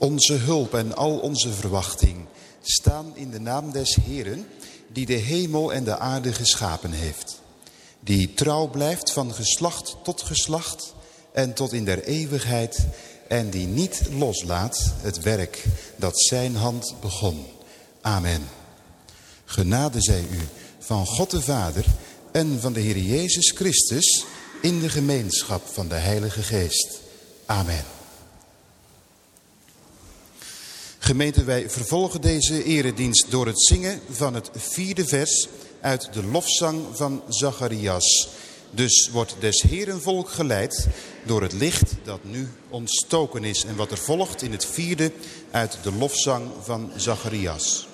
Onze hulp en al onze verwachting staan in de naam des Heeren, die de hemel en de aarde geschapen heeft. Die trouw blijft van geslacht tot geslacht en tot in der eeuwigheid en die niet loslaat het werk dat zijn hand begon. Amen. Genade zij u van God de Vader en van de Heer Jezus Christus in de gemeenschap van de Heilige Geest. Amen. Gemeente, wij vervolgen deze eredienst door het zingen van het vierde vers uit de lofzang van Zacharias. Dus wordt des Heeren volk geleid door het licht dat nu ontstoken is. En wat er volgt in het vierde uit de lofzang van Zacharias.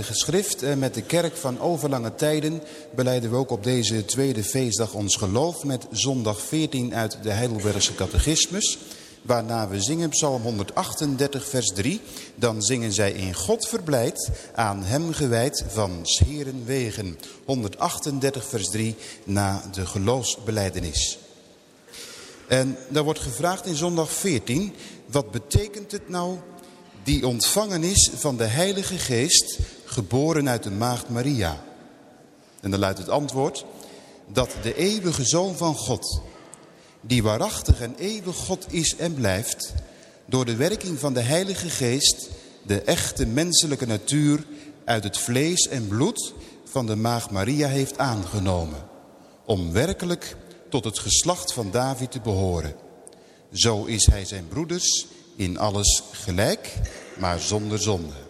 Heilige Schrift. Eh, met de kerk van overlange tijden beleiden we ook op deze tweede feestdag ons geloof. Met zondag 14 uit de Heidelbergse catechismus. Waarna we zingen psalm 138 vers 3. Dan zingen zij in God verblijd, aan hem gewijd van scheren wegen. 138 vers 3 na de geloofsbeleidenis. En daar wordt gevraagd in zondag 14, wat betekent het nou die ontvangen is van de Heilige Geest, geboren uit de maagd Maria. En dan luidt het antwoord, dat de eeuwige Zoon van God, die waarachtig en eeuwig God is en blijft, door de werking van de Heilige Geest de echte menselijke natuur uit het vlees en bloed van de maagd Maria heeft aangenomen, om werkelijk tot het geslacht van David te behoren. Zo is hij zijn broeders in alles gelijk, maar zonder zonde.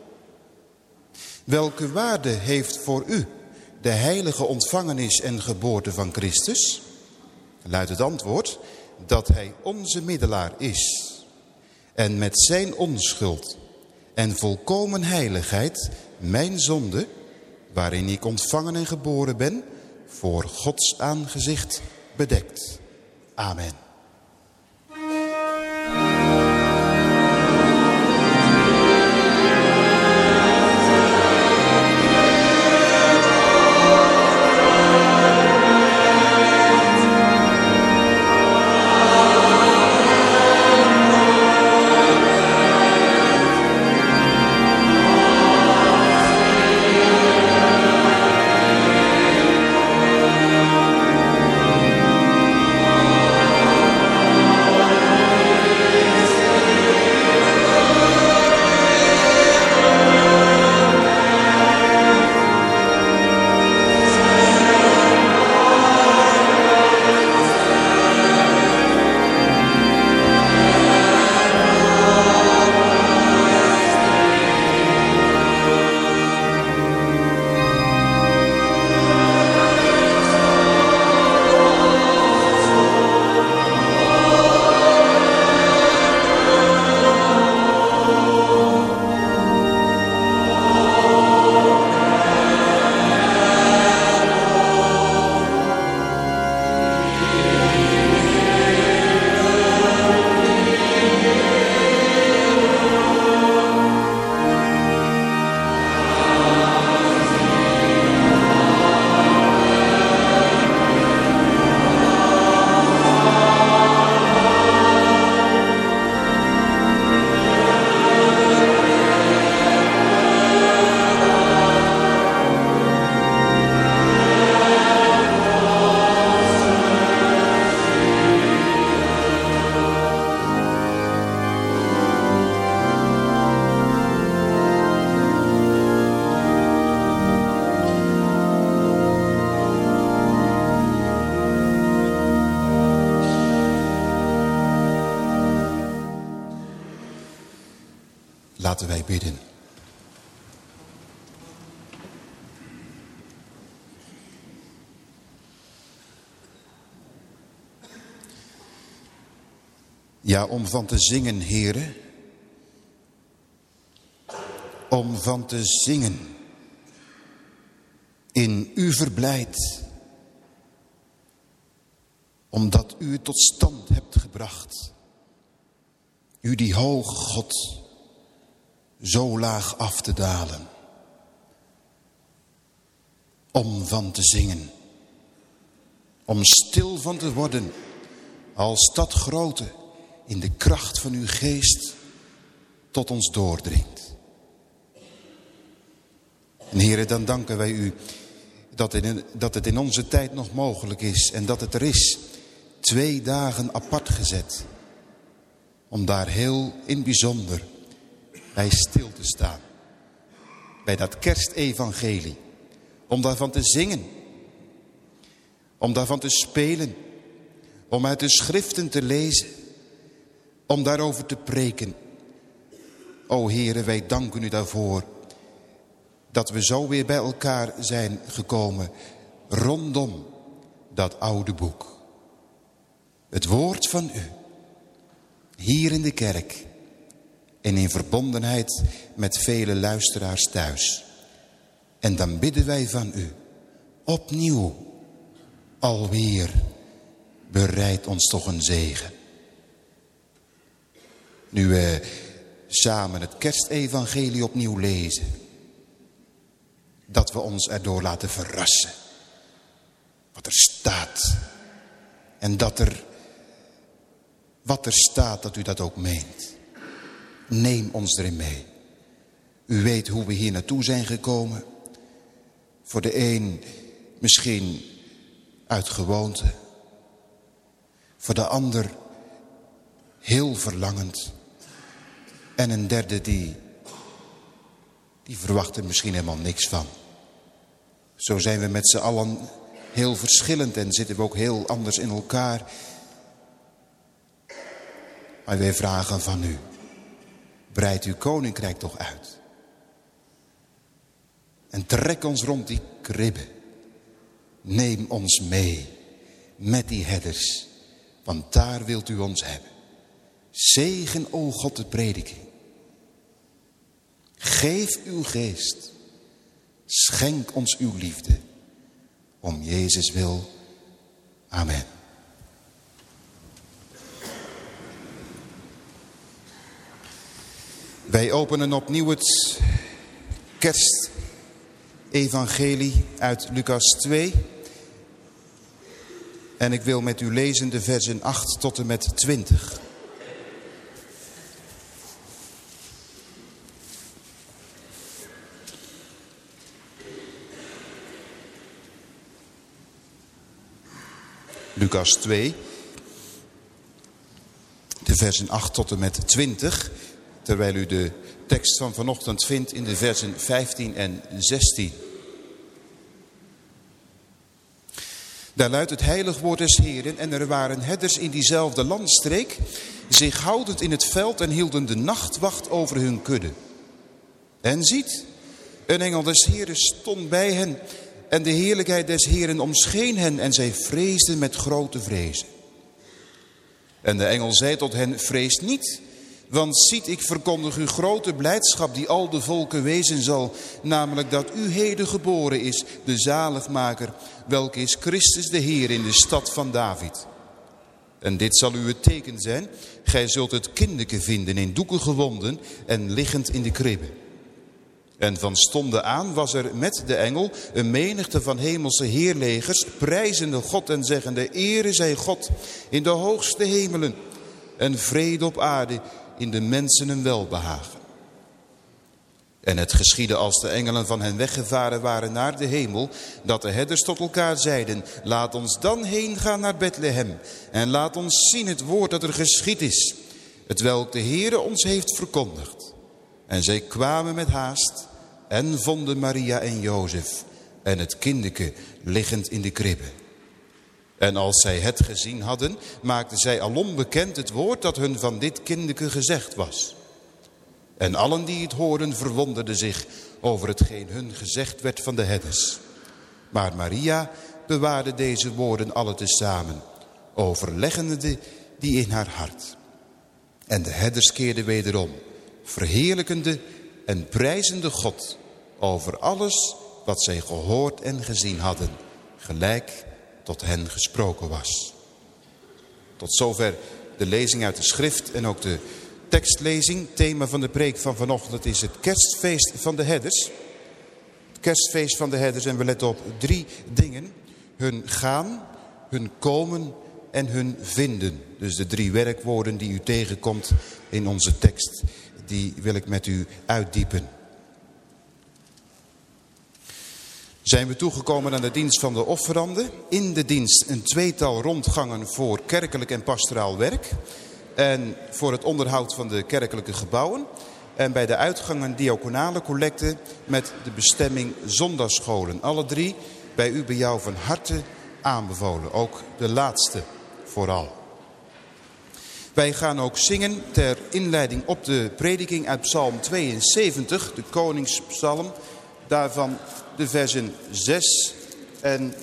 Welke waarde heeft voor u de heilige ontvangenis en geboorte van Christus? Luidt het antwoord dat hij onze middelaar is. en met zijn onschuld en volkomen heiligheid mijn zonde, waarin ik ontvangen en geboren ben, voor Gods aangezicht bedekt. Amen. Laten wij bidden. Ja, om van te zingen, heren. Om van te zingen. In u verblijd. Omdat u het tot stand hebt gebracht. U die hoge God zo laag af te dalen. Om van te zingen. Om stil van te worden als dat grote in de kracht van uw geest tot ons doordringt. En heren, dan danken wij u dat, in, dat het in onze tijd nog mogelijk is en dat het er is. Twee dagen apart gezet. Om daar heel in bijzonder bij stil te staan. Bij dat kerstevangelie. Om daarvan te zingen. Om daarvan te spelen. Om uit de schriften te lezen. Om daarover te preken. O heren, wij danken u daarvoor. Dat we zo weer bij elkaar zijn gekomen. Rondom dat oude boek. Het woord van u. Hier in de kerk en in verbondenheid met vele luisteraars thuis. En dan bidden wij van u, opnieuw, alweer, bereid ons toch een zegen. Nu we samen het kerstevangelie opnieuw lezen, dat we ons erdoor laten verrassen. Wat er staat. En dat er, wat er staat, dat u dat ook meent. Neem ons erin mee. U weet hoe we hier naartoe zijn gekomen. Voor de een misschien uit gewoonte. Voor de ander heel verlangend. En een derde die, die verwacht er misschien helemaal niks van. Zo zijn we met z'n allen heel verschillend en zitten we ook heel anders in elkaar. Maar wij vragen van u. Breid uw koninkrijk toch uit. En trek ons rond die kribben. Neem ons mee met die herders. Want daar wilt u ons hebben. Zegen, o God, de prediking. Geef uw geest. Schenk ons uw liefde. Om Jezus wil. Amen. Wij openen opnieuw het kerstevangelie uit Lucas 2. En ik wil met u lezen de versen 8 tot en met 20. Lucas 2, de versen 8 tot en met 20, terwijl u de tekst van vanochtend vindt in de versen 15 en 16. Daar luidt het heilig woord des Heren en er waren herders in diezelfde landstreek, zich houdend in het veld en hielden de nachtwacht over hun kudde. En ziet, een engel des Heren stond bij hen en de heerlijkheid des Heren omscheen hen en zij vreesden met grote vrezen. En de engel zei tot hen, vrees niet, want ziet ik verkondig u grote blijdschap die al de volken wezen zal, namelijk dat u heden geboren is, de zaligmaker, welke is Christus de Heer in de stad van David. En dit zal u het teken zijn, gij zult het kindeke vinden in doeken gewonden en liggend in de kribbe. En van stonden aan was er met de engel een menigte van hemelse heerlegers, prijzende God en zeggende, Ere zij God in de hoogste hemelen en vrede op aarde in de mensen een welbehagen. En het geschiedde als de engelen van hen weggevaren waren naar de hemel, dat de herders tot elkaar zeiden, laat ons dan heen gaan naar Bethlehem en laat ons zien het woord dat er geschied is, het welk de Heere ons heeft verkondigd. En zij kwamen met haast en vonden Maria en Jozef en het kindeke liggend in de kribbe. En als zij het gezien hadden, maakten zij alom bekend het woord dat hun van dit kindeke gezegd was. En allen die het hoorden verwonderden zich over hetgeen hun gezegd werd van de herders. Maar Maria bewaarde deze woorden alle tezamen, overleggende die in haar hart. En de herders keerden wederom, verheerlijkende en prijzende God over alles wat zij gehoord en gezien hadden, gelijk tot hen gesproken was. Tot zover de lezing uit de schrift en ook de tekstlezing. Thema van de preek van vanochtend is het kerstfeest van de herders. Het kerstfeest van de herders en we letten op drie dingen. Hun gaan, hun komen en hun vinden. Dus de drie werkwoorden die u tegenkomt in onze tekst, die wil ik met u uitdiepen. Zijn we toegekomen aan de dienst van de offeranden. In de dienst een tweetal rondgangen voor kerkelijk en pastoraal werk. En voor het onderhoud van de kerkelijke gebouwen. En bij de uitgang een diaconale collecte met de bestemming zondagscholen. Alle drie bij u, bij jou van harte aanbevolen. Ook de laatste vooral. Wij gaan ook zingen ter inleiding op de prediking uit Psalm 72, de koningspsalm. Daarvan de versen 6 en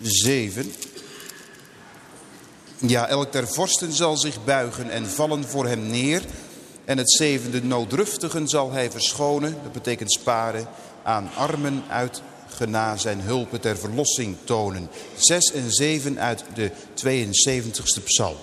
7. Ja, elk der vorsten zal zich buigen en vallen voor hem neer. En het zevende nooddruftigen zal hij verschonen. Dat betekent sparen aan armen uit zijn hulpen ter verlossing tonen. 6 en 7 uit de 72ste psalm.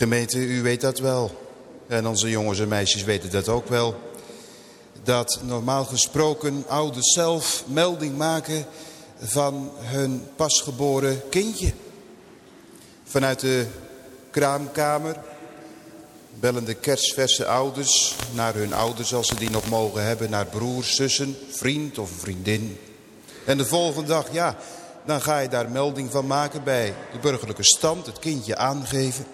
Gemeente, u weet dat wel. En onze jongens en meisjes weten dat ook wel. Dat normaal gesproken ouders zelf melding maken van hun pasgeboren kindje. Vanuit de kraamkamer bellen de kerstverse ouders naar hun ouders als ze die nog mogen hebben. Naar broers, zussen, vriend of vriendin. En de volgende dag, ja, dan ga je daar melding van maken bij de burgerlijke stand. Het kindje aangeven.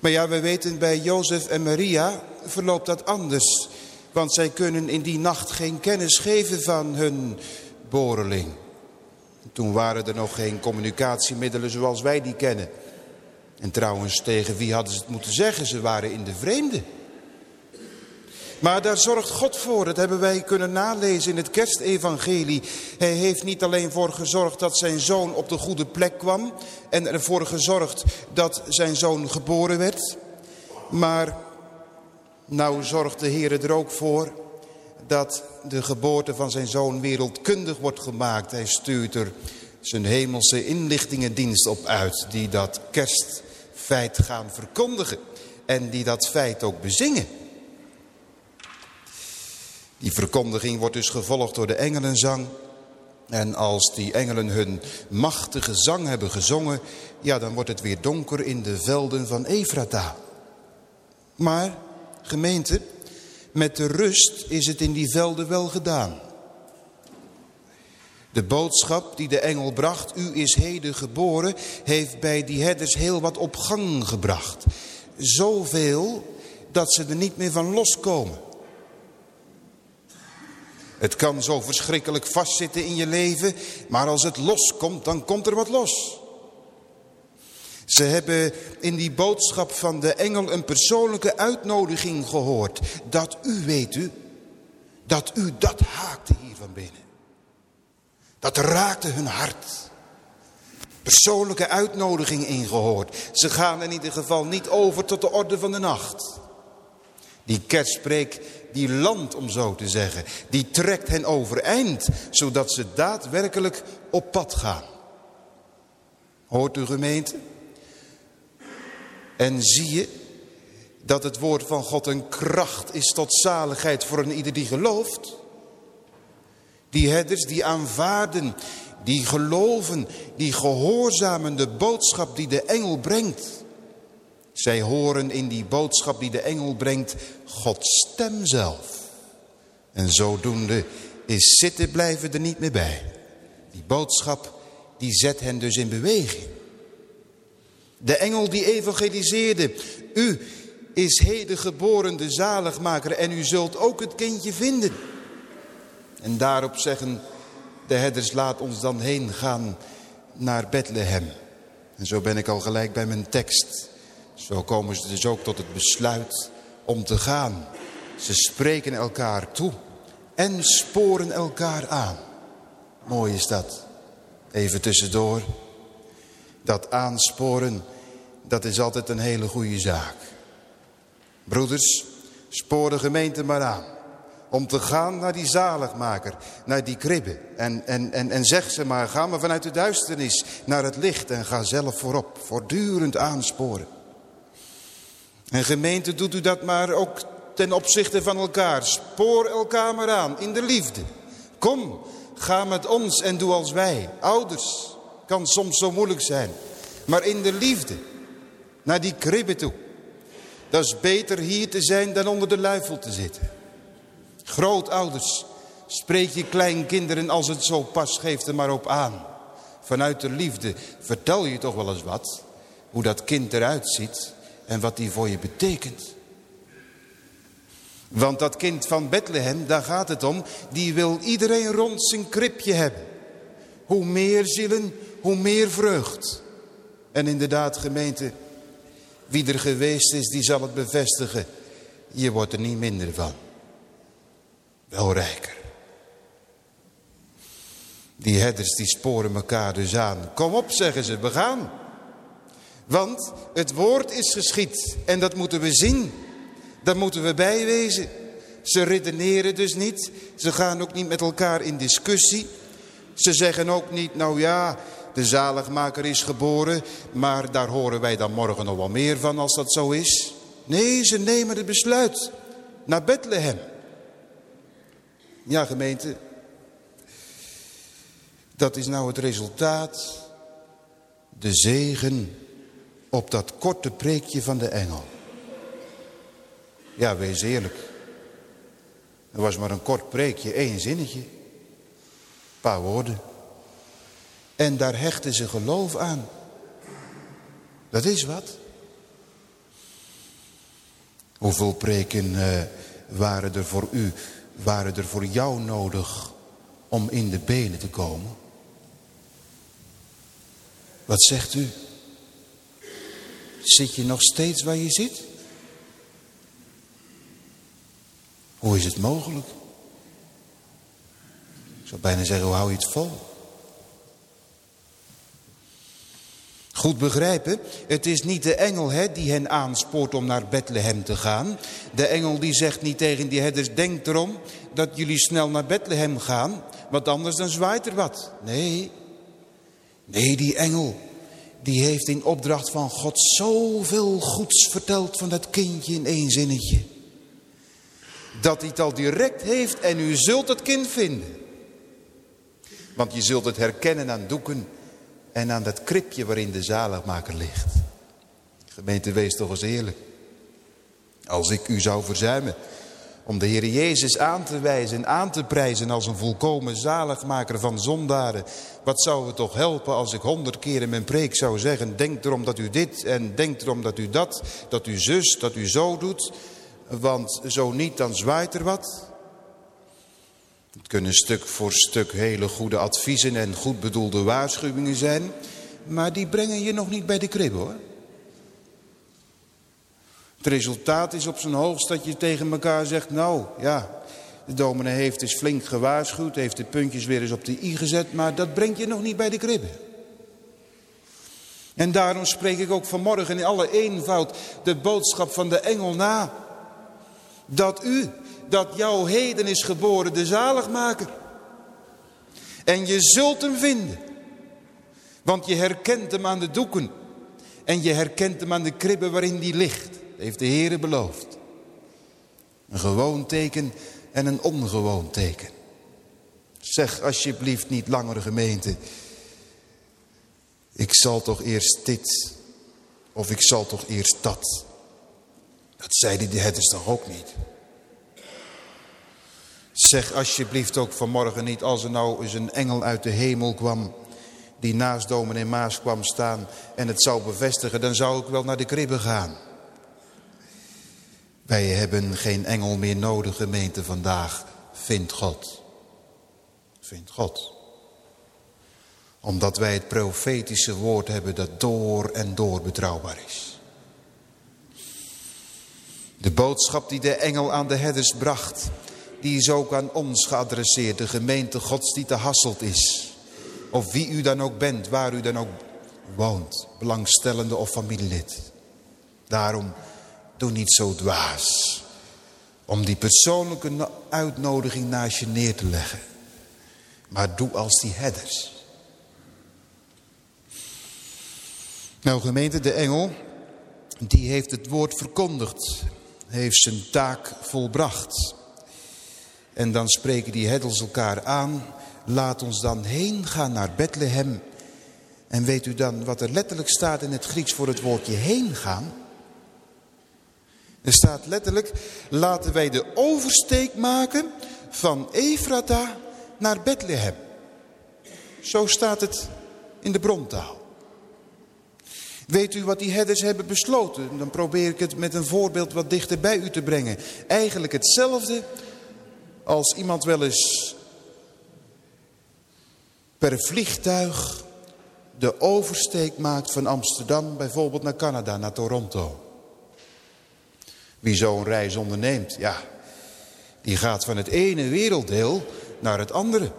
Maar ja, we weten bij Jozef en Maria verloopt dat anders. Want zij kunnen in die nacht geen kennis geven van hun boreling. Toen waren er nog geen communicatiemiddelen zoals wij die kennen. En trouwens, tegen wie hadden ze het moeten zeggen? Ze waren in de vreemde. Maar daar zorgt God voor. Dat hebben wij kunnen nalezen in het kerstevangelie. Hij heeft niet alleen voor gezorgd dat zijn zoon op de goede plek kwam. En ervoor gezorgd dat zijn zoon geboren werd. Maar nou zorgt de Heer er ook voor dat de geboorte van zijn zoon wereldkundig wordt gemaakt. Hij stuurt er zijn hemelse inlichtingendienst op uit. Die dat kerstfeit gaan verkondigen. En die dat feit ook bezingen. Die verkondiging wordt dus gevolgd door de engelenzang. En als die engelen hun machtige zang hebben gezongen... ja, dan wordt het weer donker in de velden van Efrata. Maar, gemeente, met de rust is het in die velden wel gedaan. De boodschap die de engel bracht, u is heden geboren, heeft bij die herders heel wat op gang gebracht. Zoveel dat ze er niet meer van loskomen. Het kan zo verschrikkelijk vastzitten in je leven, maar als het loskomt, dan komt er wat los. Ze hebben in die boodschap van de engel een persoonlijke uitnodiging gehoord. Dat u, weet u, dat u dat haakte hier van binnen. Dat raakte hun hart. Persoonlijke uitnodiging ingehoord. Ze gaan in ieder geval niet over tot de orde van de nacht. Die kerstspreek die land om zo te zeggen. Die trekt hen overeind, zodat ze daadwerkelijk op pad gaan. Hoort u gemeente? En zie je dat het woord van God een kracht is tot zaligheid voor een ieder die gelooft? Die herders die aanvaarden, die geloven, die gehoorzamen de boodschap die de engel brengt. Zij horen in die boodschap die de engel brengt Gods stem zelf. En zodoende is zitten blijven er niet meer bij. Die boodschap die zet hen dus in beweging. De engel die evangeliseerde. U is heden geboren de zaligmaker en u zult ook het kindje vinden. En daarop zeggen de herders laat ons dan heen gaan naar Bethlehem. En zo ben ik al gelijk bij mijn tekst. Zo komen ze dus ook tot het besluit om te gaan. Ze spreken elkaar toe en sporen elkaar aan. Mooi is dat. Even tussendoor. Dat aansporen, dat is altijd een hele goede zaak. Broeders, spoor de gemeente maar aan. Om te gaan naar die zaligmaker, naar die kribbe. En, en, en, en zeg ze maar, ga maar vanuit de duisternis naar het licht en ga zelf voorop. Voortdurend aansporen. En gemeente doet u dat maar ook ten opzichte van elkaar. Spoor elkaar maar aan in de liefde. Kom, ga met ons en doe als wij. Ouders, kan soms zo moeilijk zijn. Maar in de liefde, naar die kribbe toe. Dat is beter hier te zijn dan onder de luifel te zitten. Grootouders, spreek je kleinkinderen als het zo pas geeft er maar op aan. Vanuit de liefde vertel je toch wel eens wat. Hoe dat kind eruit ziet en wat die voor je betekent. Want dat kind van Bethlehem, daar gaat het om, die wil iedereen rond zijn kribje hebben. Hoe meer zielen, hoe meer vreugd. En inderdaad gemeente, wie er geweest is, die zal het bevestigen. Je wordt er niet minder van. Wel rijker. Die herders die sporen elkaar dus aan. Kom op, zeggen ze, we gaan. Want het woord is geschied en dat moeten we zien. Daar moeten we bijwezen. Ze redeneren dus niet. Ze gaan ook niet met elkaar in discussie. Ze zeggen ook niet, nou ja, De zaligmaker is geboren, maar daar horen wij dan morgen nog wel meer van als dat zo is. Nee, ze nemen het besluit naar Bethlehem. Ja, gemeente, dat is nou het resultaat, de zegen op dat korte preekje van de engel. Ja, wees eerlijk. Er was maar een kort preekje, één zinnetje. Een paar woorden. En daar hechten ze geloof aan. Dat is wat. Hoeveel preken uh, waren er voor u, waren er voor jou nodig om in de benen te komen? Wat zegt u? Zit je nog steeds waar je zit? Hoe is het mogelijk? Ik zou bijna zeggen, hoe hou je het vol? Goed begrijpen, het is niet de engel hè, die hen aanspoort om naar Bethlehem te gaan. De engel die zegt niet tegen die herders, denk erom dat jullie snel naar Bethlehem gaan, want anders dan zwaait er wat. Nee, nee die engel, die heeft in opdracht van God zoveel goeds verteld van dat kindje in één zinnetje. Dat hij het al direct heeft en u zult het kind vinden. Want je zult het herkennen aan doeken en aan dat kribje waarin de zaligmaker ligt. Gemeente, wees toch eens eerlijk. Als ik u zou verzuimen om de Heer Jezus aan te wijzen en aan te prijzen als een volkomen zaligmaker van zondaren. Wat zou het toch helpen als ik honderd keer in mijn preek zou zeggen, denk erom dat u dit en denk erom dat u dat, dat u zus, dat u zo doet. Want zo niet, dan zwaait er wat. Het kunnen stuk voor stuk hele goede adviezen en goed bedoelde waarschuwingen zijn. Maar die brengen je nog niet bij de krib hoor. Het resultaat is op zijn hoogst dat je tegen elkaar zegt, nou ja, de dominee heeft eens flink gewaarschuwd, heeft de puntjes weer eens op de i gezet, maar dat brengt je nog niet bij de kribbe. En daarom spreek ik ook vanmorgen in alle eenvoud de boodschap van de engel na. Dat u, dat jouw heden is geboren, de zaligmaker. En je zult hem vinden. Want je herkent hem aan de doeken. En je herkent hem aan de kribben waarin die ligt heeft de Heere beloofd. Een gewoon teken en een ongewoon teken. Zeg alsjeblieft niet langer gemeente. Ik zal toch eerst dit. Of ik zal toch eerst dat. Dat zeiden de herders toch ook niet. Zeg alsjeblieft ook vanmorgen niet als er nou eens een engel uit de hemel kwam. Die naast dominee Maas kwam staan en het zou bevestigen. Dan zou ik wel naar de kribbe gaan. Wij hebben geen engel meer nodig, gemeente vandaag. Vindt God. Vindt God. Omdat wij het profetische woord hebben dat door en door betrouwbaar is. De boodschap die de engel aan de herders bracht, die is ook aan ons geadresseerd. De gemeente gods die te Hasselt is. Of wie u dan ook bent, waar u dan ook woont. Belangstellende of familielid. Daarom Doe niet zo dwaas. Om die persoonlijke uitnodiging naast je neer te leggen. Maar doe als die herders. Nou gemeente, de engel, die heeft het woord verkondigd. Heeft zijn taak volbracht. En dan spreken die herders elkaar aan. Laat ons dan heen gaan naar Bethlehem. En weet u dan wat er letterlijk staat in het Grieks voor het woordje heen gaan? Er staat letterlijk, laten wij de oversteek maken van Efrata naar Bethlehem. Zo staat het in de brontaal. Weet u wat die herders hebben besloten? Dan probeer ik het met een voorbeeld wat dichter bij u te brengen. Eigenlijk hetzelfde als iemand wel eens per vliegtuig de oversteek maakt van Amsterdam bijvoorbeeld naar Canada, naar Toronto. Wie zo'n reis onderneemt, ja, die gaat van het ene werelddeel naar het andere.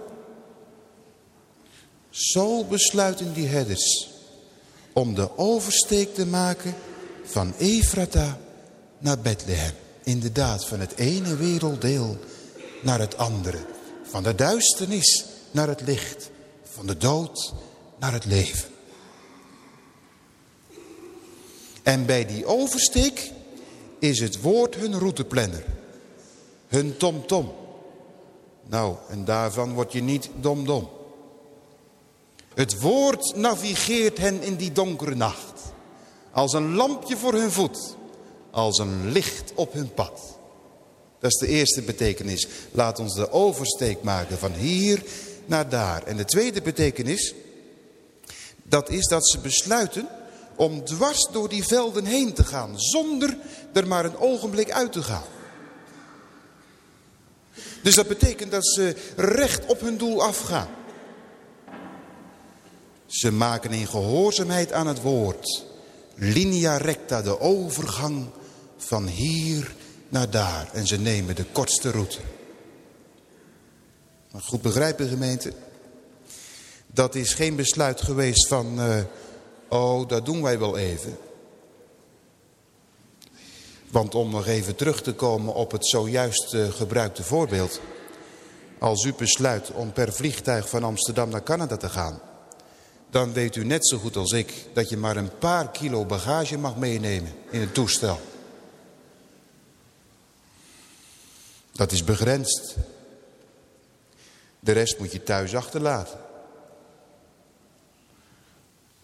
Zo besluiten die herders om de oversteek te maken van Efrata naar Bethlehem. Inderdaad, van het ene werelddeel naar het andere. Van de duisternis naar het licht. Van de dood naar het leven. En bij die oversteek is het woord hun routeplanner. Hun tomtom. -tom. Nou, en daarvan word je niet domdom. Het woord navigeert hen in die donkere nacht. Als een lampje voor hun voet. Als een licht op hun pad. Dat is de eerste betekenis. Laat ons de oversteek maken van hier naar daar. En de tweede betekenis, dat is dat ze besluiten om dwars door die velden heen te gaan. Zonder er maar een ogenblik uit te gaan. Dus dat betekent dat ze recht op hun doel afgaan. Ze maken in gehoorzaamheid aan het woord. Linea recta, de overgang van hier naar daar. En ze nemen de kortste route. Maar goed begrijpen gemeente. Dat is geen besluit geweest van... Uh, oh, dat doen wij wel even. Want om nog even terug te komen op het zojuist uh, gebruikte voorbeeld. Als u besluit om per vliegtuig van Amsterdam naar Canada te gaan. Dan weet u net zo goed als ik dat je maar een paar kilo bagage mag meenemen in het toestel. Dat is begrensd. De rest moet je thuis achterlaten.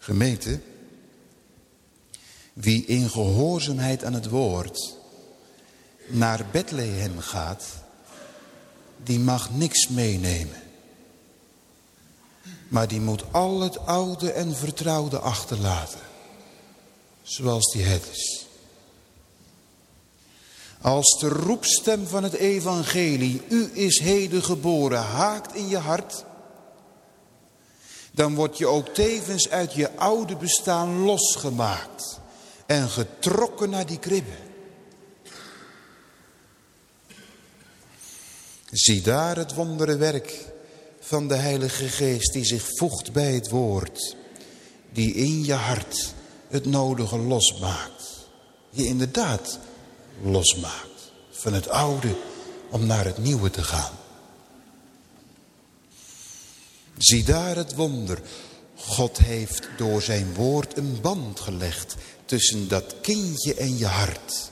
Gemeente, wie in gehoorzaamheid aan het woord naar Bethlehem gaat, die mag niks meenemen. Maar die moet al het oude en vertrouwde achterlaten. Zoals die het is. Als de roepstem van het evangelie, u is heden geboren, haakt in je hart. Dan word je ook tevens uit je oude bestaan losgemaakt. En getrokken naar die kribbe. Zie daar het wondere werk van de Heilige Geest die zich voegt bij het woord. Die in je hart het nodige losmaakt. Je inderdaad losmaakt van het oude om naar het nieuwe te gaan. Zie daar het wonder. God heeft door zijn woord een band gelegd tussen dat kindje en je hart.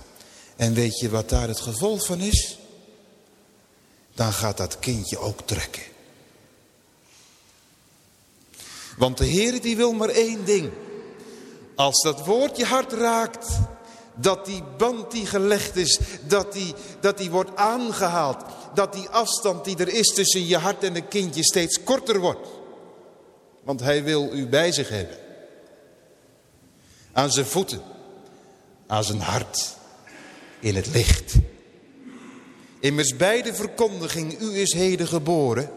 En weet je wat daar het gevolg van is? Dan gaat dat kindje ook trekken. Want de Heer die wil maar één ding. Als dat woord je hart raakt, dat die band die gelegd is, dat die, dat die wordt aangehaald. Dat die afstand die er is tussen je hart en een kindje steeds korter wordt. Want hij wil u bij zich hebben. Aan zijn voeten, aan zijn hart, in het licht. Immers bij de verkondiging, u is heden geboren,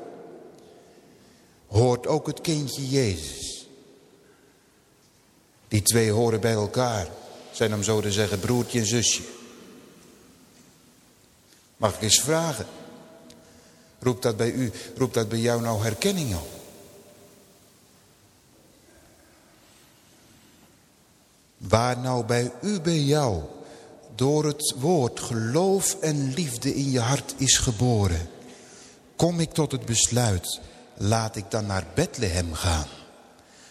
hoort ook het kindje Jezus. Die twee horen bij elkaar zijn om zo te zeggen broertje en zusje. Mag ik eens vragen? Roept dat bij u, roept dat bij jou nou herkenning op? Waar nou bij u, bij jou, door het woord geloof en liefde in je hart is geboren, kom ik tot het besluit, laat ik dan naar Bethlehem gaan.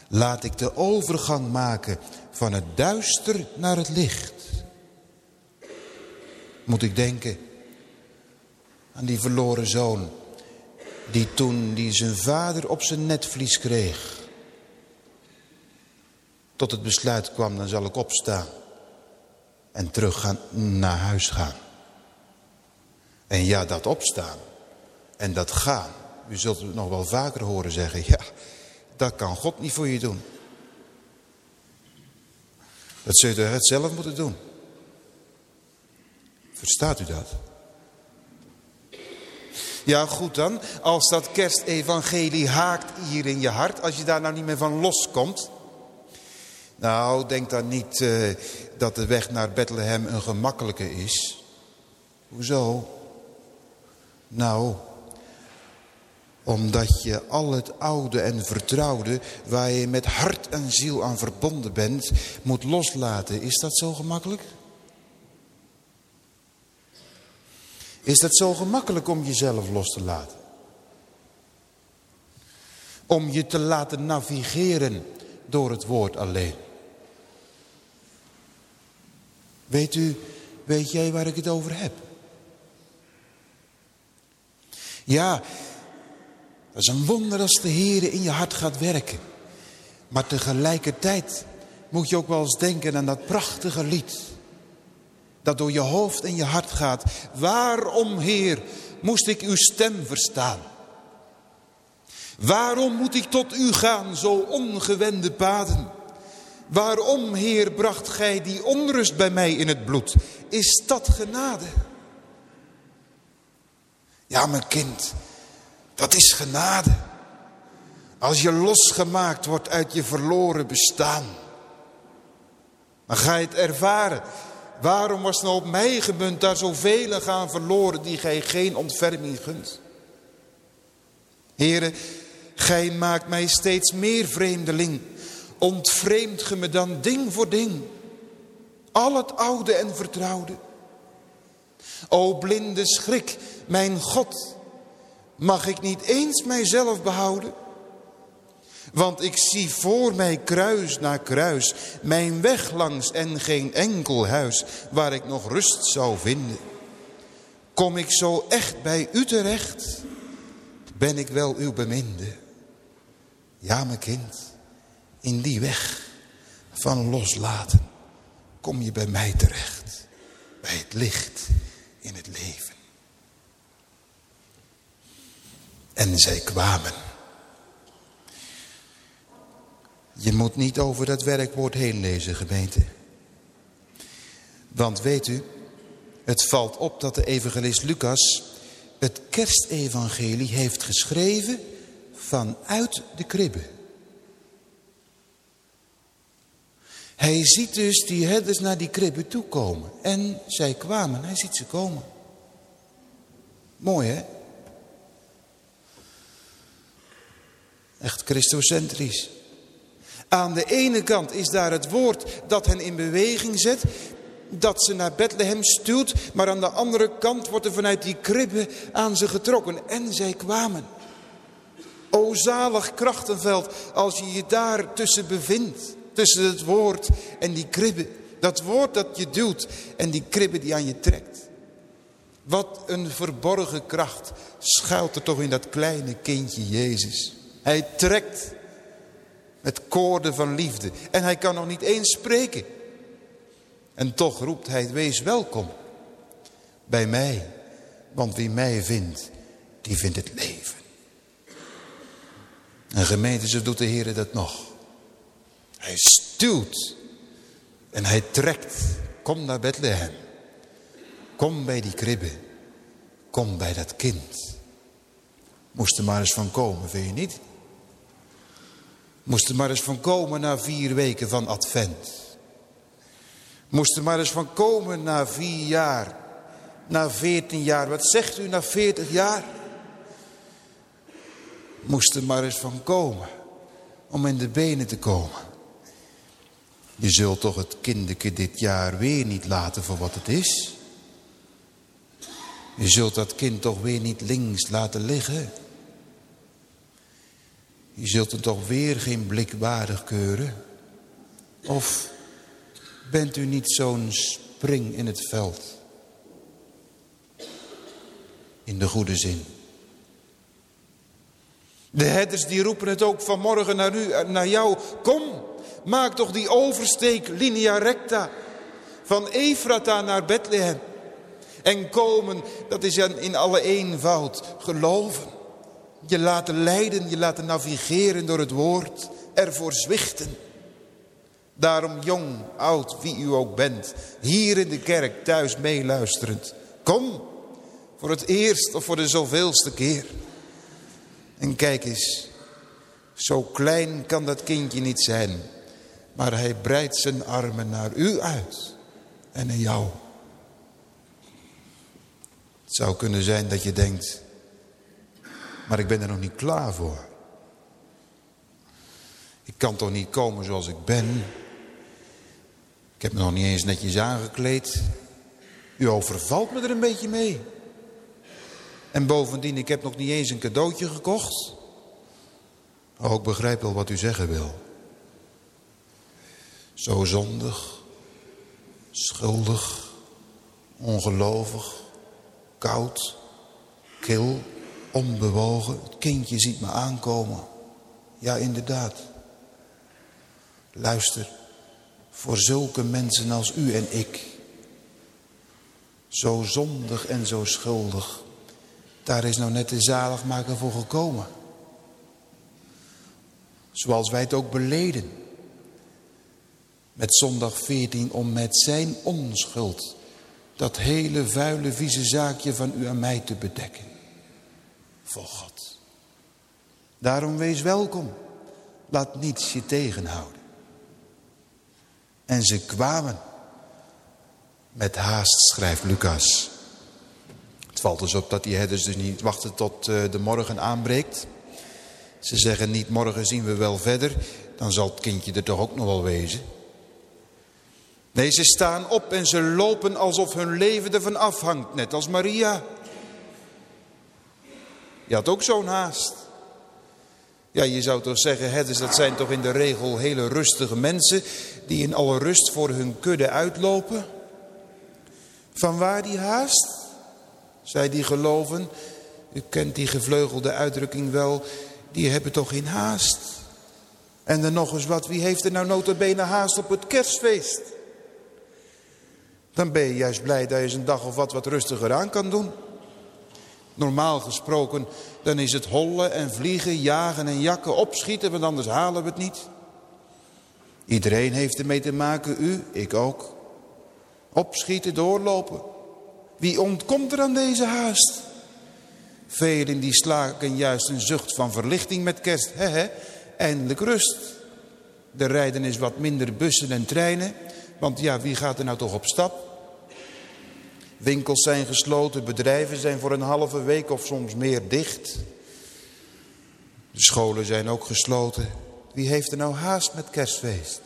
Laat ik de overgang maken van het duister naar het licht. Moet ik denken aan die verloren zoon. Die toen die zijn vader op zijn netvlies kreeg. Tot het besluit kwam, dan zal ik opstaan. En terug gaan, naar huis gaan. En ja, dat opstaan. En dat gaan. U zult het nog wel vaker horen zeggen. Ja, dat kan God niet voor je doen. Dat zul je het zelf moeten doen. Verstaat u dat? Ja, goed dan. Als dat kerstevangelie haakt hier in je hart, als je daar nou niet meer van loskomt. Nou, denk dan niet uh, dat de weg naar Bethlehem een gemakkelijke is. Hoezo? Nou, omdat je al het oude en vertrouwde, waar je met hart en ziel aan verbonden bent, moet loslaten. Is dat zo gemakkelijk? Is dat zo gemakkelijk om jezelf los te laten? Om je te laten navigeren door het woord alleen. Weet u, weet jij waar ik het over heb? Ja, dat is een wonder als de Heer in je hart gaat werken. Maar tegelijkertijd moet je ook wel eens denken aan dat prachtige lied. Dat door je hoofd en je hart gaat. Waarom, Heer, moest ik uw stem verstaan? Waarom moet ik tot u gaan, zo ongewende paden? Waarom, Heer, bracht gij die onrust bij mij in het bloed? Is dat genade? Ja, mijn kind, dat is genade. Als je losgemaakt wordt uit je verloren bestaan. Dan ga je het ervaren. Waarom was nou op mij gemunt daar zoveel gaan verloren die gij geen ontferming gunt? Heren, gij maakt mij steeds meer vreemdeling. Ontvreemd ge me dan ding voor ding. Al het oude en vertrouwde. O blinde schrik, mijn God, mag ik niet eens mijzelf behouden? Want ik zie voor mij kruis na kruis, mijn weg langs en geen enkel huis waar ik nog rust zou vinden. Kom ik zo echt bij u terecht, ben ik wel uw beminde. Ja, mijn kind, in die weg van loslaten kom je bij mij terecht, bij het licht in het leven. En zij kwamen. Je moet niet over dat werkwoord heen lezen, gemeente. Want weet u, het valt op dat de evangelist Lucas het kerstevangelie heeft geschreven vanuit de kribbe. Hij ziet dus die herders naar die kribbe toe komen. En zij kwamen, hij ziet ze komen. Mooi hè? Echt christocentrisch. Aan de ene kant is daar het woord dat hen in beweging zet. Dat ze naar Bethlehem stuurt. Maar aan de andere kant wordt er vanuit die kribbe aan ze getrokken. En zij kwamen. O zalig krachtenveld als je je daar tussen bevindt. Tussen het woord en die kribbe. Dat woord dat je duwt en die kribbe die aan je trekt. Wat een verborgen kracht schuilt er toch in dat kleine kindje Jezus. Hij trekt met koorden van liefde. En hij kan nog niet eens spreken. En toch roept hij, wees welkom bij mij. Want wie mij vindt, die vindt het leven. En gemeente, zo doet de Heer dat nog. Hij stuwt en hij trekt. Kom naar Bethlehem. Kom bij die kribbe. Kom bij dat kind. Moest er maar eens van komen, vind je niet? Moest er maar eens van komen na vier weken van advent. Moest er maar eens van komen na vier jaar. Na veertien jaar. Wat zegt u na veertig jaar? Moest er maar eens van komen. Om in de benen te komen. Je zult toch het kinderke dit jaar weer niet laten voor wat het is. Je zult dat kind toch weer niet links laten liggen. Je zult het toch weer geen blik waardig keuren. Of bent u niet zo'n spring in het veld? In de goede zin. De herders die roepen het ook vanmorgen naar u, naar jou. Kom, maak toch die oversteek linea recta van Efrata naar Bethlehem. En komen, dat is in alle eenvoud, geloven. Je laten leiden, je laten navigeren door het woord. Ervoor zwichten. Daarom jong, oud, wie u ook bent. Hier in de kerk thuis meeluisterend. Kom, voor het eerst of voor de zoveelste keer. En kijk eens, zo klein kan dat kindje niet zijn. Maar hij breidt zijn armen naar u uit. En naar jou. Het zou kunnen zijn dat je denkt... Maar ik ben er nog niet klaar voor. Ik kan toch niet komen zoals ik ben. Ik heb me nog niet eens netjes aangekleed. U overvalt me er een beetje mee. En bovendien, ik heb nog niet eens een cadeautje gekocht. Oh, ik begrijp wel wat u zeggen wil. Zo zondig, schuldig, ongelovig, koud, kil, onbewogen. Het kindje ziet me aankomen. Ja, inderdaad. Luister, voor zulke mensen als u en ik. Zo zondig en zo schuldig. Daar is nou net de zaligmaker voor gekomen. Zoals wij het ook beleden. Met zondag 14 om met zijn onschuld dat hele vuile vieze zaakje van u en mij te bedekken. Voor God. Daarom wees welkom. Laat niets je tegenhouden. En ze kwamen. Met haast, schrijft Lucas. Het valt dus op dat die herders dus niet wachten tot eh, de morgen aanbreekt. Ze zeggen niet morgen zien we wel verder. Dan zal het kindje er toch ook nog wel wezen. Nee, ze staan op en ze lopen alsof hun leven ervan afhangt. Net als Maria. Je had ook zo'n haast. Ja, je zou toch zeggen, dus dat zijn toch in de regel hele rustige mensen... die in alle rust voor hun kudde uitlopen. Van waar die haast? Zij die geloven, u kent die gevleugelde uitdrukking wel... die hebben toch geen haast. En dan nog eens wat, wie heeft er nou notabene haast op het kerstfeest? Dan ben je juist blij dat je eens een dag of wat wat rustiger aan kan doen. Normaal gesproken, dan is het hollen en vliegen, jagen en jakken, opschieten, want anders halen we het niet. Iedereen heeft ermee te maken, u, ik ook. Opschieten, doorlopen. Wie ontkomt er aan deze haast? Velen die slaken juist een zucht van verlichting met kerst. He, eindelijk rust. Er rijden is wat minder bussen en treinen. Want ja, wie gaat er nou toch op stap? Winkels zijn gesloten, bedrijven zijn voor een halve week of soms meer dicht. De scholen zijn ook gesloten. Wie heeft er nou haast met kerstfeest?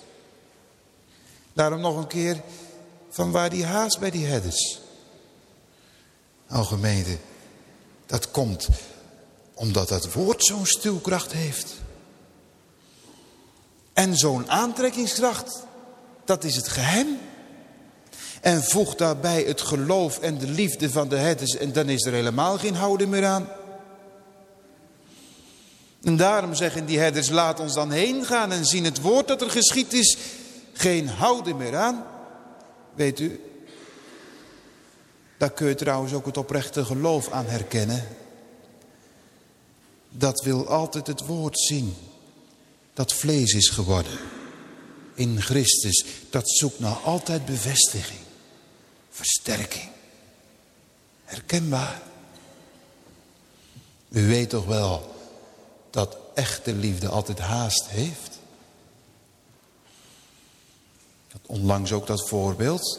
Daarom nog een keer, van waar die haast bij die herders? Algemeente, dat komt omdat dat woord zo'n stuwkracht heeft. En zo'n aantrekkingskracht, dat is het geheim. En voeg daarbij het geloof en de liefde van de herders en dan is er helemaal geen houden meer aan. En daarom zeggen die herders, laat ons dan heen gaan en zien het woord dat er geschied is. Geen houden meer aan. Weet u, daar kun je trouwens ook het oprechte geloof aan herkennen. Dat wil altijd het woord zien. Dat vlees is geworden. In Christus. Dat zoekt naar altijd bevestiging. Versterking. Herkenbaar. U weet toch wel dat echte liefde altijd haast heeft? Onlangs ook dat voorbeeld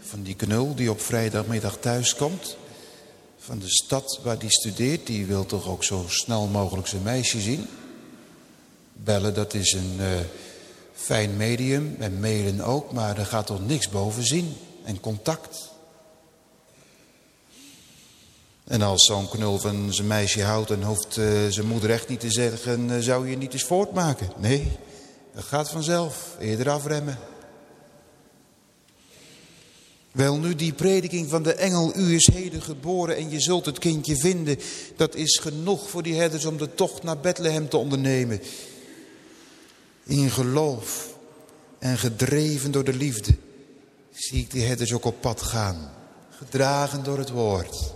van die knul die op vrijdagmiddag thuis komt. Van de stad waar die studeert, die wil toch ook zo snel mogelijk zijn meisje zien. Bellen, dat is een uh, fijn medium en mailen ook, maar er gaat toch niks boven zien en contact. En als zo'n knul van zijn meisje houdt, dan hoeft uh, zijn moeder echt niet te zeggen, uh, zou je niet eens voortmaken. Nee, dat gaat vanzelf, eerder afremmen. Wel nu die prediking van de engel, u is heden geboren en je zult het kindje vinden. Dat is genoeg voor die herders om de tocht naar Bethlehem te ondernemen. In geloof en gedreven door de liefde zie ik die herders ook op pad gaan. Gedragen door het woord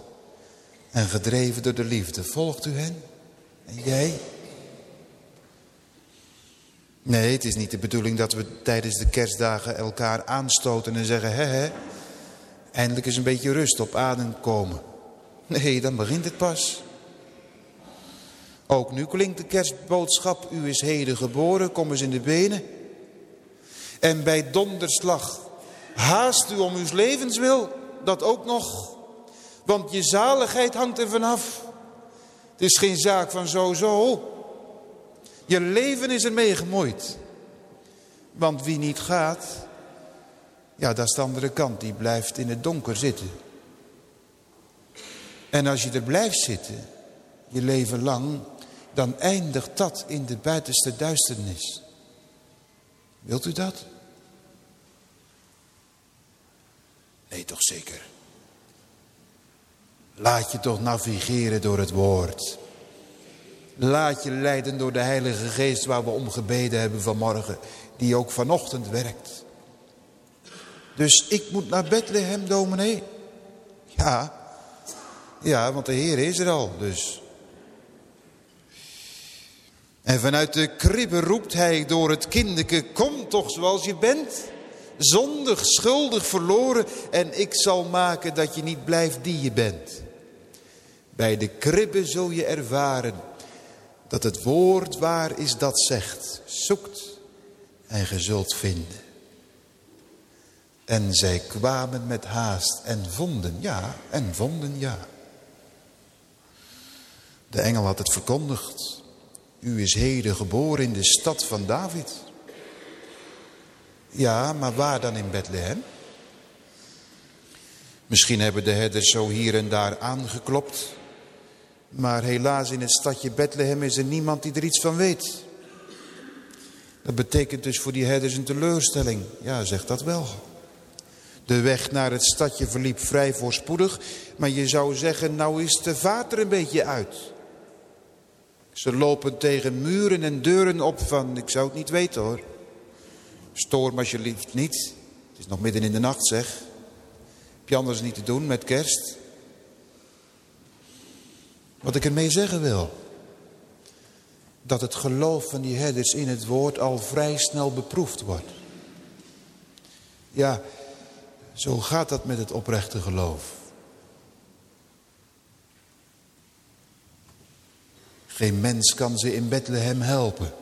en gedreven door de liefde. Volgt u hen? En jij? Nee, het is niet de bedoeling dat we tijdens de kerstdagen elkaar aanstoten en zeggen... hè hè, eindelijk eens een beetje rust op adem komen. Nee, dan begint het pas. Ook nu klinkt de kerstboodschap, u is heden geboren, kom eens in de benen. En bij donderslag, haast u om uw levenswil, dat ook nog. Want je zaligheid hangt er vanaf. Het is geen zaak van zo zo. Je leven is ermee gemoeid. Want wie niet gaat, ja, dat is de andere kant. Die blijft in het donker zitten. En als je er blijft zitten, je leven lang, dan eindigt dat in de buitenste duisternis. Wilt u dat? Nee, toch zeker. Laat je toch navigeren door het woord. Laat je leiden door de Heilige Geest waar we om gebeden hebben vanmorgen. Die ook vanochtend werkt. Dus ik moet naar Bethlehem, dominee. Ja, ja, want de Heer is er al, dus. En vanuit de kribbe roept hij door het kindeke, kom toch zoals je bent. Zondig, schuldig, verloren en ik zal maken dat je niet blijft die je bent. Bij de kribbe zul je ervaren dat het woord waar is dat zegt. Zoekt en ge zult vinden. En zij kwamen met haast en vonden, ja, en vonden, ja. De engel had het verkondigd. U is heden geboren in de stad van David. Ja, maar waar dan in Bethlehem? Misschien hebben de herders zo hier en daar aangeklopt. Maar helaas in het stadje Bethlehem is er niemand die er iets van weet. Dat betekent dus voor die herders een teleurstelling. Ja, zeg dat wel. De weg naar het stadje verliep vrij voorspoedig. Maar je zou zeggen, nou is de vater een beetje uit. Ze lopen tegen muren en deuren op van, ik zou het niet weten hoor. Stoor me alsjeblieft niet. Het is nog midden in de nacht zeg. Heb je anders niet te doen met kerst? Wat ik ermee zeggen wil. Dat het geloof van die herders in het woord al vrij snel beproefd wordt. Ja, zo gaat dat met het oprechte geloof. Geen mens kan ze in Bethlehem helpen.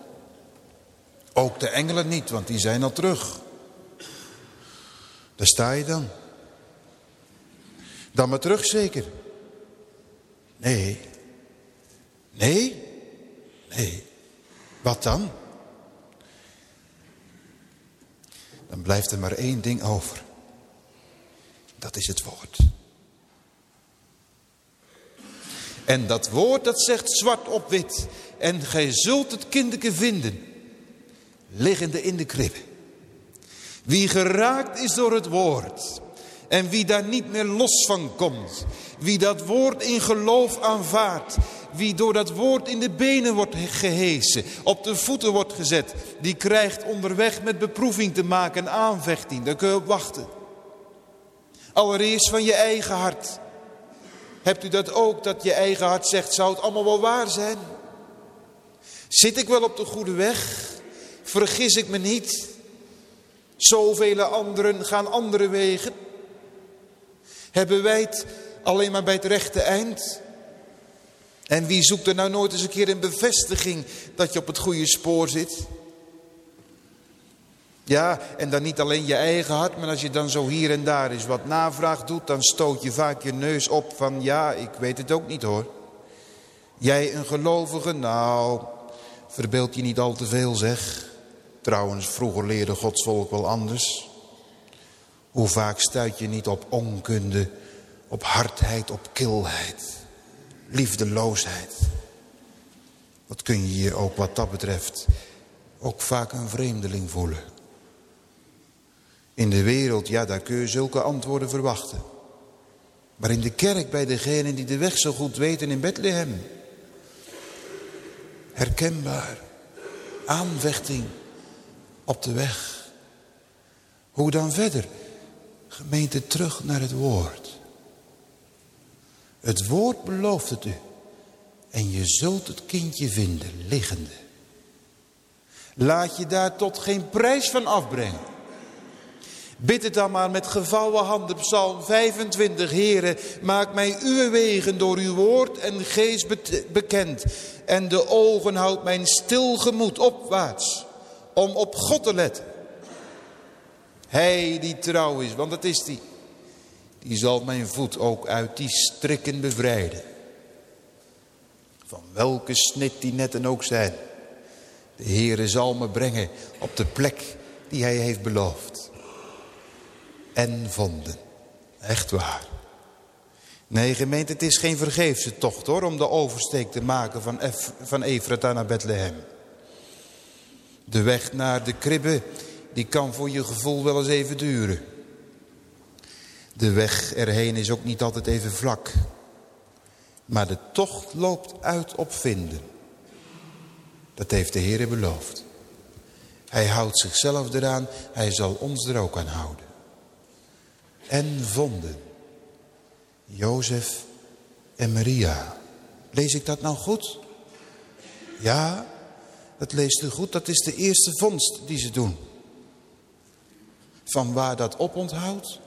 Ook de engelen niet, want die zijn al terug. Daar sta je dan. Dan maar terug zeker. Nee. Nee? Nee. Wat dan? Dan blijft er maar één ding over. Dat is het woord. En dat woord dat zegt zwart op wit. En gij zult het kindje vinden. Liggende in de kribbe. Wie geraakt is door het woord. En wie daar niet meer los van komt. Wie dat woord in geloof aanvaardt. Wie door dat woord in de benen wordt gehesen. Op de voeten wordt gezet. Die krijgt onderweg met beproeving te maken en aanvechting. Daar kun je op wachten. Allereerst van je eigen hart. Hebt u dat ook, dat je eigen hart zegt, zou het allemaal wel waar zijn? Zit ik wel op de goede weg? Vergis ik me niet? Zoveel anderen gaan andere wegen. Hebben wij het alleen maar bij het rechte eind? En wie zoekt er nou nooit eens een keer een bevestiging dat je op het goede spoor zit? Ja, en dan niet alleen je eigen hart, maar als je dan zo hier en daar eens wat navraag doet, dan stoot je vaak je neus op van ja, ik weet het ook niet hoor. Jij een gelovige, nou, verbeeld je niet al te veel zeg. Trouwens, vroeger leerde Gods volk wel anders. Hoe vaak stuit je niet op onkunde, op hardheid, op kilheid, liefdeloosheid. Wat kun je je ook wat dat betreft ook vaak een vreemdeling voelen. In de wereld, ja, daar kun je zulke antwoorden verwachten. Maar in de kerk bij degenen die de weg zo goed weten in Bethlehem. Herkenbaar. Aanvechting op de weg. Hoe dan verder? Gemeente terug naar het woord. Het woord belooft het u. En je zult het kindje vinden, liggende. Laat je daar tot geen prijs van afbrengen. Bid het dan maar met gevouwen handen. Psalm 25. Heren, maak mij uw wegen door uw woord en geest bekend. En de ogen houdt mijn stil gemoed opwaarts. Om op God te letten. Hij die trouw is, want dat is die. Die zal mijn voet ook uit die strikken bevrijden. Van welke snit die netten ook zijn. De Heere zal me brengen op de plek die hij heeft beloofd en vonden. Echt waar. Nee, gemeente, het is geen vergeefse tocht hoor, om de oversteek te maken van, Ef van Efrata naar Bethlehem. De weg naar de kribbe, die kan voor je gevoel wel eens even duren. De weg erheen is ook niet altijd even vlak. Maar de tocht loopt uit op vinden. Dat heeft de Heer beloofd. Hij houdt zichzelf eraan, hij zal ons er ook aan houden. En vonden. Jozef en Maria. Lees ik dat nou goed? Ja, dat leest u goed. Dat is de eerste vondst die ze doen. Van waar dat oponthoudt?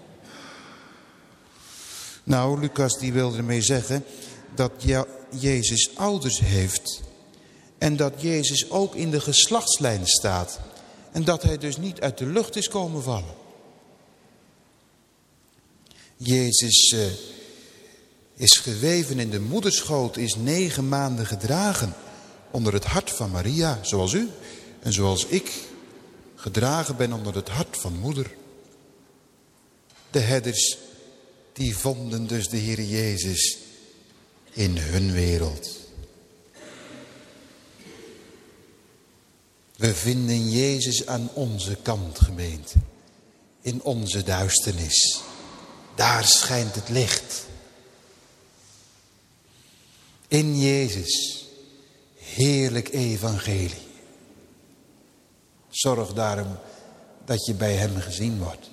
Nou, Lucas die wilde ermee zeggen dat Jezus ouders heeft. En dat Jezus ook in de geslachtslijn staat. En dat hij dus niet uit de lucht is komen vallen. Jezus uh, is geweven in de moederschoot, is negen maanden gedragen onder het hart van Maria, zoals u en zoals ik gedragen ben onder het hart van moeder. De herders, die vonden dus de Heer Jezus in hun wereld. We vinden Jezus aan onze kant, gemeente. In onze duisternis. Daar schijnt het licht. In Jezus. Heerlijk evangelie. Zorg daarom dat je bij hem gezien wordt.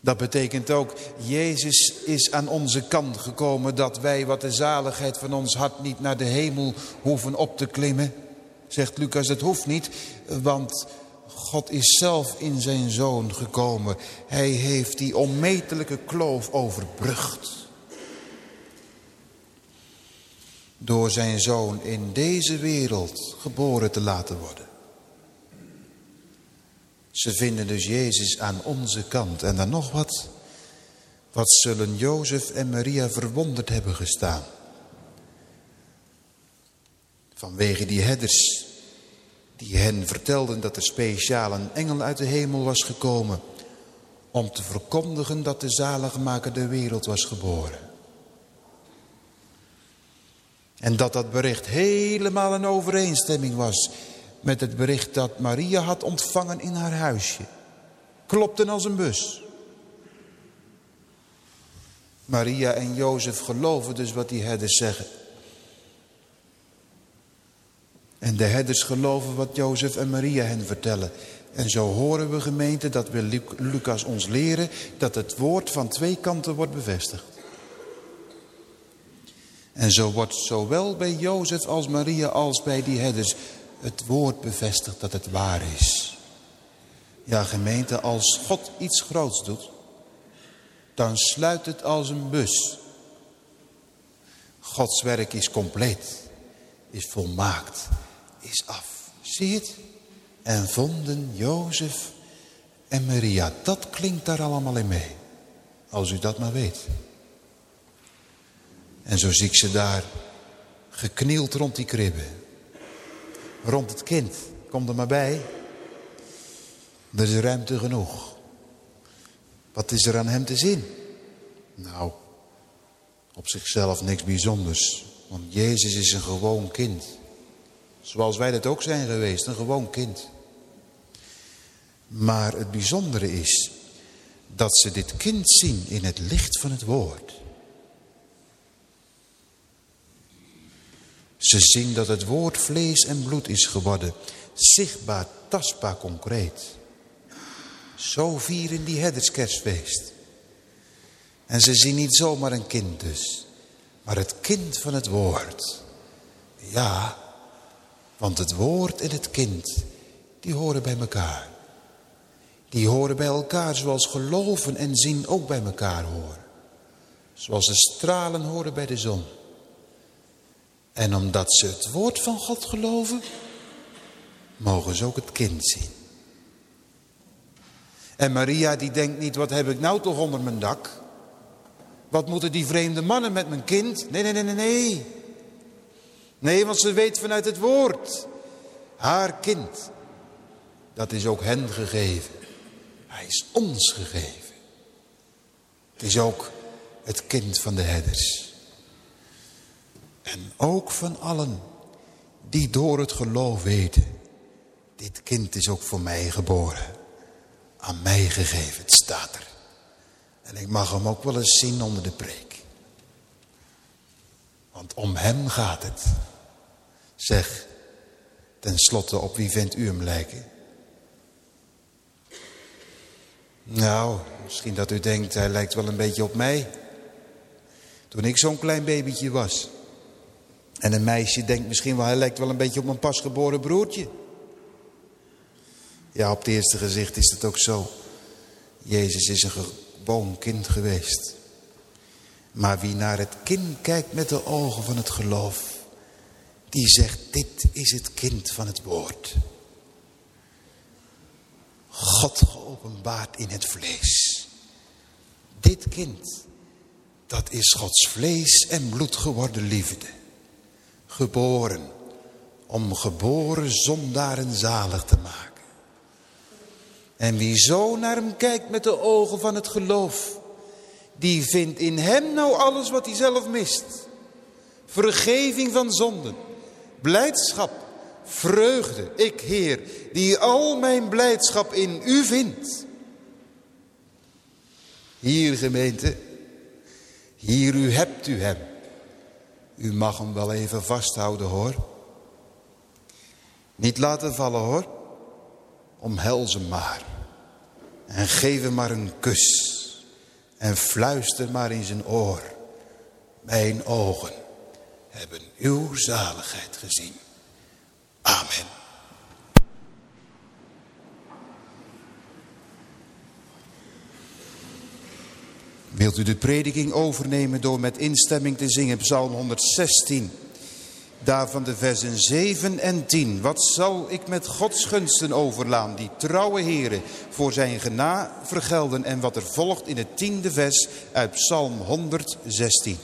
Dat betekent ook, Jezus is aan onze kant gekomen dat wij wat de zaligheid van ons hart niet naar de hemel hoeven op te klimmen. Zegt Lucas, het hoeft niet, want God is zelf in zijn zoon gekomen. Hij heeft die onmetelijke kloof overbrugd. Door zijn zoon in deze wereld geboren te laten worden. Ze vinden dus Jezus aan onze kant. En dan nog wat. Wat zullen Jozef en Maria verwonderd hebben gestaan. Vanwege die herders die hen vertelden dat er speciaal een engel uit de hemel was gekomen om te verkondigen dat de zaligmaker de wereld was geboren. En dat dat bericht helemaal in overeenstemming was met het bericht dat Maria had ontvangen in haar huisje. Klopten als een bus. Maria en Jozef geloven dus wat die herders zeggen. En de herders geloven wat Jozef en Maria hen vertellen. En zo horen we gemeente, dat wil Lucas ons leren, dat het woord van twee kanten wordt bevestigd. En zo wordt zowel bij Jozef als Maria als bij die herders het woord bevestigt dat het waar is. Ja gemeente, als God iets groots doet, dan sluit het als een bus. Gods werk is compleet, is volmaakt is af. Zie het? En vonden Jozef en Maria. Dat klinkt daar allemaal in mee. Als u dat maar weet. En zo zie ik ze daar geknield rond die kribbe. Rond het kind. Kom er maar bij. Er is ruimte genoeg. Wat is er aan hem te zien? Nou, op zichzelf niks bijzonders. Want Jezus is een gewoon kind. Zoals wij dat ook zijn geweest, een gewoon kind. Maar het bijzondere is dat ze dit kind zien in het licht van het woord. Ze zien dat het woord vlees en bloed is geworden. Zichtbaar, tastbaar, concreet. Zo vieren die herders kerstfeest. En ze zien niet zomaar een kind dus. Maar het kind van het woord. Ja, want het woord en het kind, die horen bij elkaar. Die horen bij elkaar zoals geloven en zien ook bij elkaar horen. Zoals de stralen horen bij de zon. En omdat ze het woord van God geloven, mogen ze ook het kind zien. En Maria die denkt niet, wat heb ik nou toch onder mijn dak? Wat moeten die vreemde mannen met mijn kind? Nee, nee, nee, nee, nee. Nee, want ze weet vanuit het woord. Haar kind. Dat is ook hen gegeven. Hij is ons gegeven. Het is ook het kind van de herders. En ook van allen die door het geloof weten. Dit kind is ook voor mij geboren. Aan mij gegeven, het staat er. En ik mag hem ook wel eens zien onder de preek. Want om hem gaat het. Zeg, ten slotte op wie vindt u hem lijken? Nou, misschien dat u denkt, hij lijkt wel een beetje op mij. Toen ik zo'n klein babytje was. En een meisje denkt misschien wel, hij lijkt wel een beetje op mijn pasgeboren broertje. Ja, op het eerste gezicht is het ook zo. Jezus is een gewoon kind geweest. Maar wie naar het kind kijkt met de ogen van het geloof, die zegt, dit is het kind van het woord. God geopenbaard in het vlees. Dit kind, dat is Gods vlees en bloed geworden liefde. Geboren, om geboren zondaren zalig te maken. En wie zo naar hem kijkt met de ogen van het geloof, die vindt in hem nou alles wat hij zelf mist. Vergeving van zonden, blijdschap, vreugde, ik Heer, die al mijn blijdschap in u vindt. Hier gemeente, hier u hebt u hem. U mag hem wel even vasthouden hoor. Niet laten vallen hoor. Omhelz hem maar. En geef hem maar een kus. En fluister maar in zijn oor. Mijn ogen hebben uw zaligheid gezien. Amen. Wilt u de prediking overnemen door met instemming te zingen Psalm 116. Daarvan de versen 7 en 10. Wat zal ik met Gods gunsten overlaan, die trouwe heren, voor zijn gena vergelden. En wat er volgt in het tiende vers uit Psalm 116.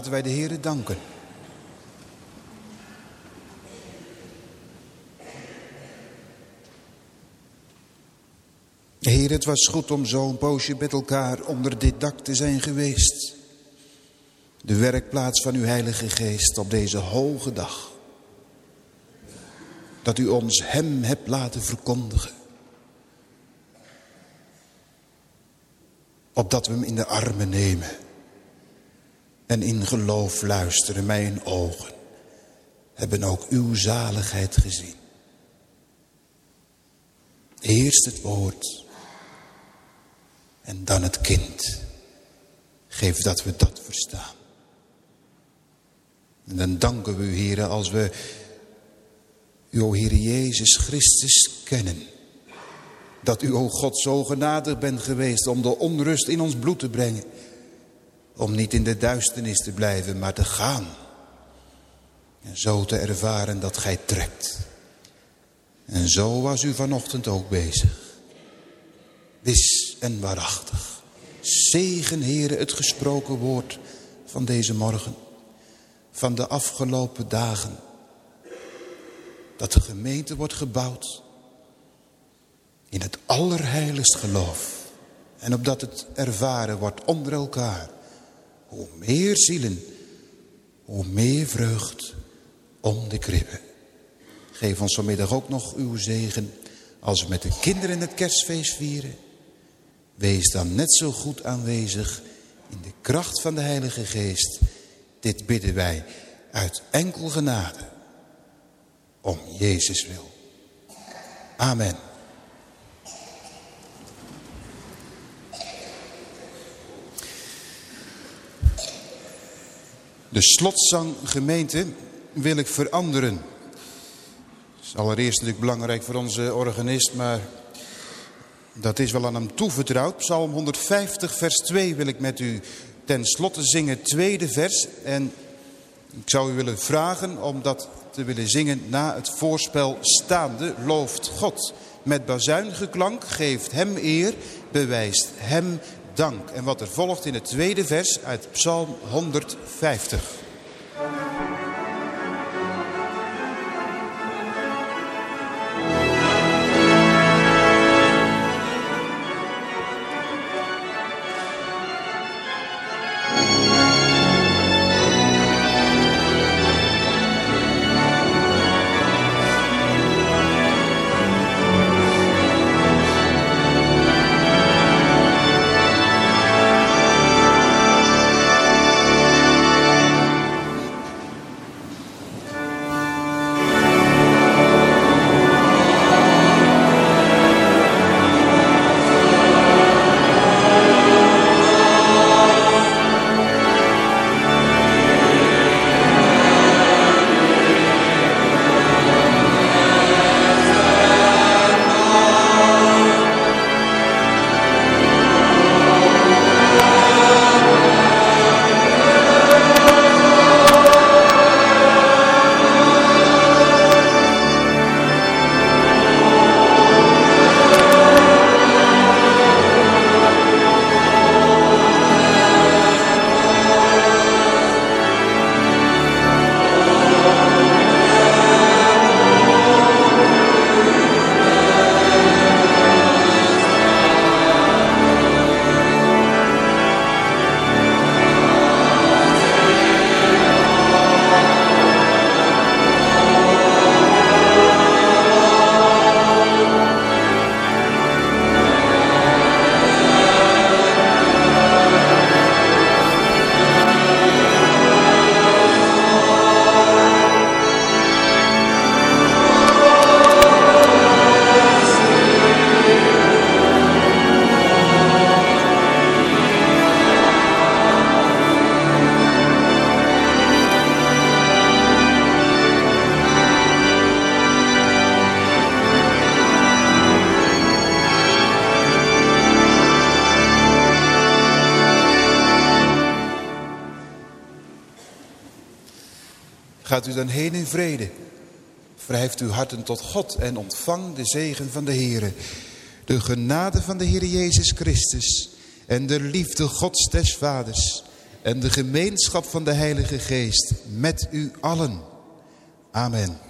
Laten wij de Heer danken. Heer, het was goed om zo'n poosje met elkaar onder dit dak te zijn geweest. De werkplaats van uw Heilige Geest op deze hoge dag. Dat u ons hem hebt laten verkondigen. Opdat we hem in de armen nemen. En in geloof luisteren, mijn ogen hebben ook uw zaligheid gezien. Eerst het woord en dan het kind. Geef dat we dat verstaan. En dan danken we u, Heer, als we uw Heer Jezus Christus kennen. Dat u, o God, zo genadig bent geweest om de onrust in ons bloed te brengen. Om niet in de duisternis te blijven, maar te gaan. En zo te ervaren dat gij trekt. En zo was u vanochtend ook bezig. Wis en waarachtig. Zegen, heren, het gesproken woord van deze morgen. Van de afgelopen dagen. Dat de gemeente wordt gebouwd. In het allerheiligst geloof. En opdat het ervaren wordt onder elkaar. Hoe meer zielen, hoe meer vreugd om de kribben. Geef ons vanmiddag ook nog uw zegen als we met de kinderen het kerstfeest vieren. Wees dan net zo goed aanwezig in de kracht van de Heilige Geest. Dit bidden wij uit enkel genade. Om Jezus wil. Amen. De slotzang gemeente wil ik veranderen. Dat is allereerst natuurlijk belangrijk voor onze organist, maar dat is wel aan hem toevertrouwd. Psalm 150 vers 2 wil ik met u ten slotte zingen, tweede vers. En ik zou u willen vragen om dat te willen zingen na het voorspel staande. Looft God met bazuingeklank, geeft hem eer, bewijst hem dank. En wat er volgt in het tweede vers uit Psalm 150. Gaat u dan heen in vrede. Wrijft uw harten tot God en ontvang de zegen van de Heer. De genade van de Heer Jezus Christus en de liefde Gods des Vaders en de gemeenschap van de Heilige Geest met u allen. Amen.